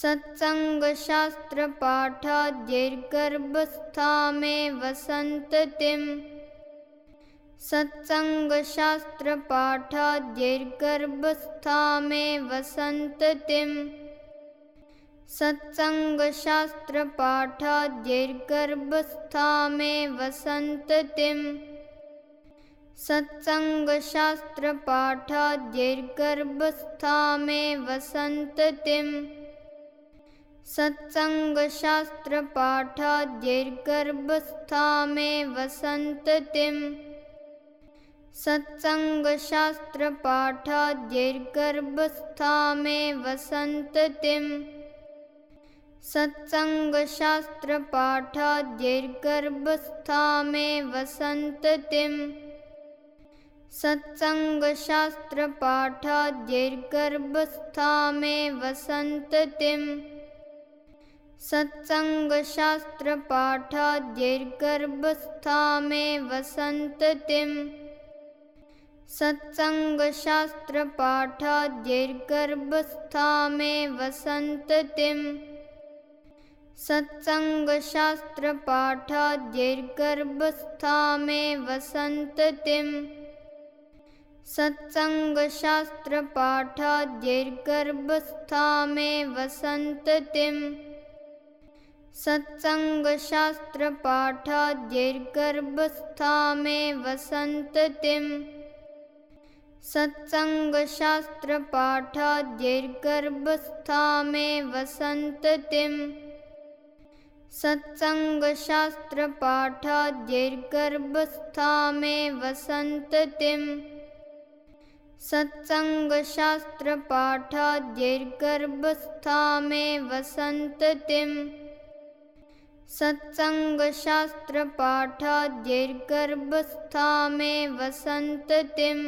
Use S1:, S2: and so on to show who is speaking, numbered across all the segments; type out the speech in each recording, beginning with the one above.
S1: सत्सङ्गशास्त्रपाठाद्यैर्गर्भस्थामेव सन्ततिम् सत्सङ्गशास्त्रपाठाद्यैर्गर्भस्थामेव सन्ततिम् सत्सङ्गशास्त्रपाठाद्यैर्गर्भस्थामेव सन्ततिम् सत्सङ्गशास्त्रपाठाद्यैर्गर्भस्थामेव सन्ततिम् सत्सङ्गशास्त्रपाठाद्यैर्गर्भस्थामेव सन्ततिम् सत्सङ्गशास्त्रपाठाद्यैर्गर्भस्थामेव सन्ततिम् सत्सङ्गशास्त्रपाठाद्यैर्गर्भस्थामेव सन्ततिम् सत्सङ्गशास्त्रपाठाद्यैर्गर्भस्थामेव सन्ततिम् सत्सङ्गशास्त्रपाठाद्यैर्गर्भस्थामेव सन्ततिम् सत्सङ्गशास्त्रपाठाद्यैर्गर्भस्थामेव सन्ततिम् सत्सङ्गशास्त्रपाठाद्यैर्गर्भस्थामेव सन्ततिम् सत्सङ्गशास्त्रपाठाद्यैर्गर्भस्थामेव सन्ततिम् सत्सङ्गशास्त्रपाठाद्यैर्गर्भस्थामेव सन्ततिम् सत्सङ्गशास्त्रपाठाद्यैर्गर्भस्थामेव सन्ततिम् सत्सङ्गशास्त्रपाठाद्यैर्गर्भस्थामेव सन्ततिम् सत्सङ्गशास्त्रपाठाद्यैर्गर्भस्थामेव सन्ततिम् सत्सङ्गशास्त्रपाठाद्यैर्गर्भस्थामेव सन्ततिम्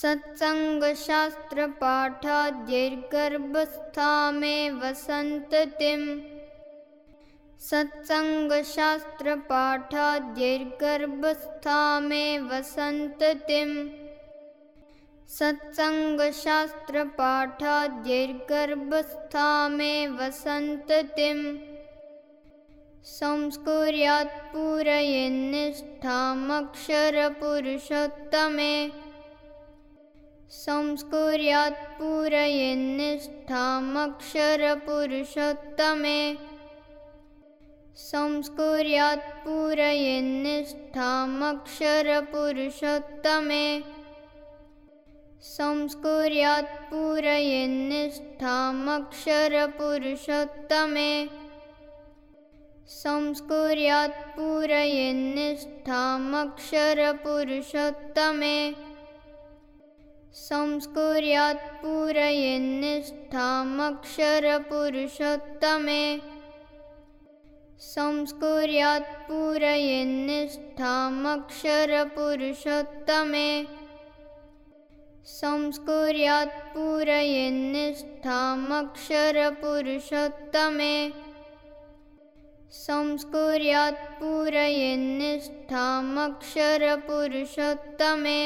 S1: सत्सङ्गशास्त्रपाठाद्यैर्गर्भस्थामेव सन्ततिम् सत्सङ्गशास्त्रपाठाद्यैर्गर्भस्थामेव सन्ततिम् सत्सङ्गशास्त्रपाठाद्यैर्गर्भस्थामेव सन्ततिम् संस्कुर्यात् पूरयन्निष्ठामक्षरपुरुषोत्तमे संस्कुर्यात् पूरयन्निष्ठामक्षरपुरुषोत्तमे संस्कुर्यात् पूरयन्निष्ठामक्षरपुरुषोत्तमे संस्कुर्यात् पूरयन्निष्ठामक्षरपुरुषोत्तमे संस्कुर्यात् पूरयन्निष्ठामक्षरपुरुषोत्तमे संस्कुर्यात् पूरयन्निष्ठामक्षरपुरुषोत्तमे संस्कुर्यात् पूरयन्निष्ठामक्षरपुरुषोत्तमे संस्कुर्यात् पूरयन्निष्ठामक्षरपुरुषोत्तमे पूरयन्निष्ठामक्षरपुरुषोत्तमे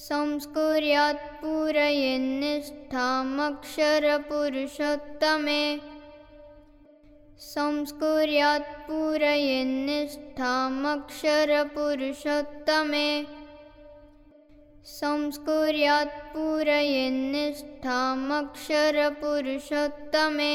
S1: संस्कुर्यात् पूरयन्निष्ठामक्षरपुरुषोत्तमे संस्कुर्यात् पूरयन्निष्ठामक्षरपुरुषोत्तमे संस्कुर्यात् पूरयन्निष्ठामक्षरपुरुषोत्तमे,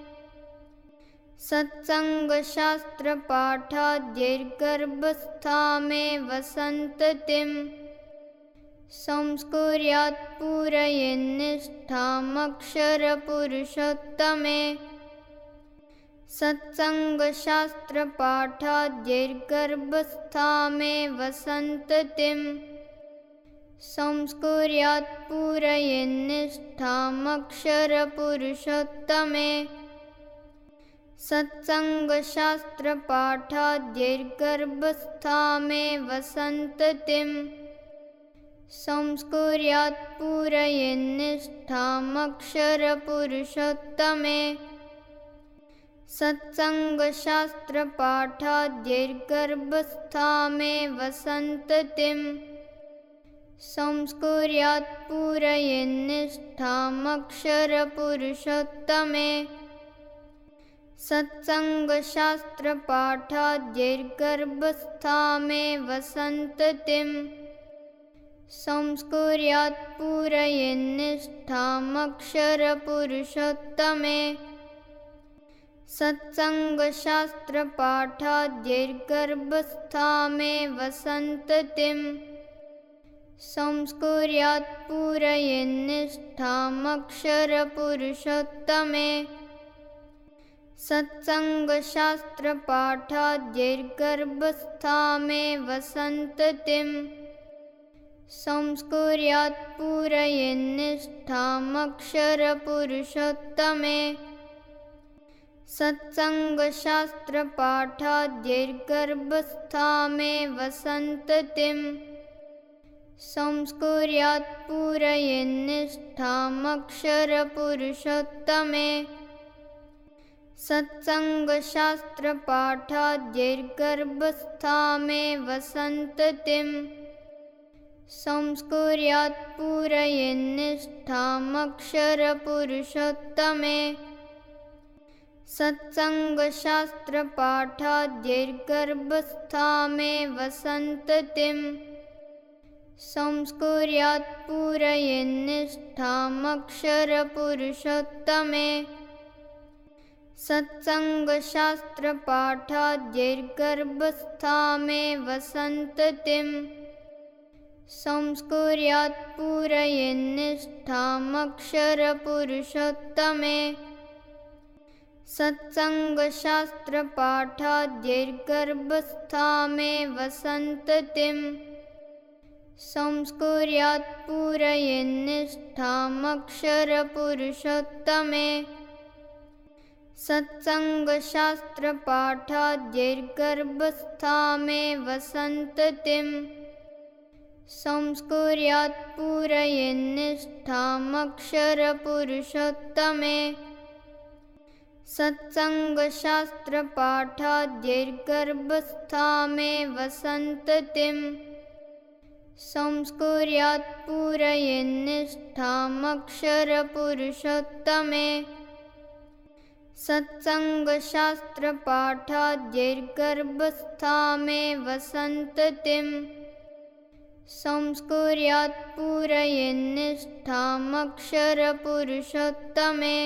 S1: सत्सङ्गशास्त्रपाठाद्यैर्गर्भस्था वसन्ततिं संस्कुर्यात् पूरयन्निष्ठामक्षरपुरुषोत्तमे। सत्सङ्गशास्त्रपाठाद्यैर्गर्भस्था वसन्ततिं संस्कुर्यात् पूरयन्निष्ठामक्षरपुरुषोत्तमे सत्सङ्गशास्त्रपाठाद्यैर्गर्भस्था वसन्ततिं संस्कुर्यात् पूरयन्निष्ठामक्षरपुरुषोत्तमे सत्सङ्गशास्त्रपाठाद्यैर्गर्भस्था वसन्ततिं संस्कुर्यात् पूरयन्निष्ठामक्षरपुरुषोत्तमे सत्सङ्गशास्त्रपाठाद्यैर्गर्भस्था वसन्ततिं संस्कुर्यात् पूरयन्निष्ठामक्षरपुरुषोत्तमे सत्सङ्गशास्त्रपाठाद्यैर्गर्भस्था वसन्ततिं संस्कुर्यात् पूरयन्निष्ठामक्षरपुरुषोत्तमे सत्सङ्गशास्त्रपाठाद्यैर्गर्भस्था वसन्ततिं संस्कुर्यात् पूरयन्निष्ठामक्षरपुरुषोत्तमे सत्सङ्गशास्त्रपाठाद्यैर्गर्भस्था वसन्ततिं संस्कुर्यात् पूरयन्निष्ठामक्षरपुरुषोत्तमे सत्सङ्गशास्त्रपाठाद्यैर्गर्भस्था वसन्ततिं संस्कुर्यात् पूरयन्निष्ठामक्षरपुरुषोत्तमे सत्सङ्गशास्त्रपाठाद्यैर्गर्भस्था वसन्ततिं संस्कुर्यात् पूरयन्निष्ठामक्षरपुरुषोत्तमे सत्सङ्गशास्त्रपाठाद्यैर्गर्भस्था वसन्ततिं संस्कुर्यात् पूरयन्निष्ठामक्षरपुरुषोत्तमे सत्सङ्गशास्त्रपाठाद्यैर्गर्भस्था वसन्ततिं संस्कुर्यात् पूरयन्निष्ठामक्षरपुरुषोत्तमे सत्सङ्गशास्त्रपाठाद्यैर्गर्भस्था वसन्ततिं संस्कुर्यात् पूरयन्निष्ठामक्षरपुरुषोत्तमे सत्सङ्गशास्त्रपाठाद्यैर्गर्भस्था वसन्ततिं संस्कुर्यात् पूरयन्निष्ठामक्षरपुरुषोत्तमे सत्सङ्गशास्त्रपाठाद्यैर्गर्भस्था वसन्ततिं संस्कुर्यात् पूरयन्निष्ठामक्षरपुरुषोत्तमे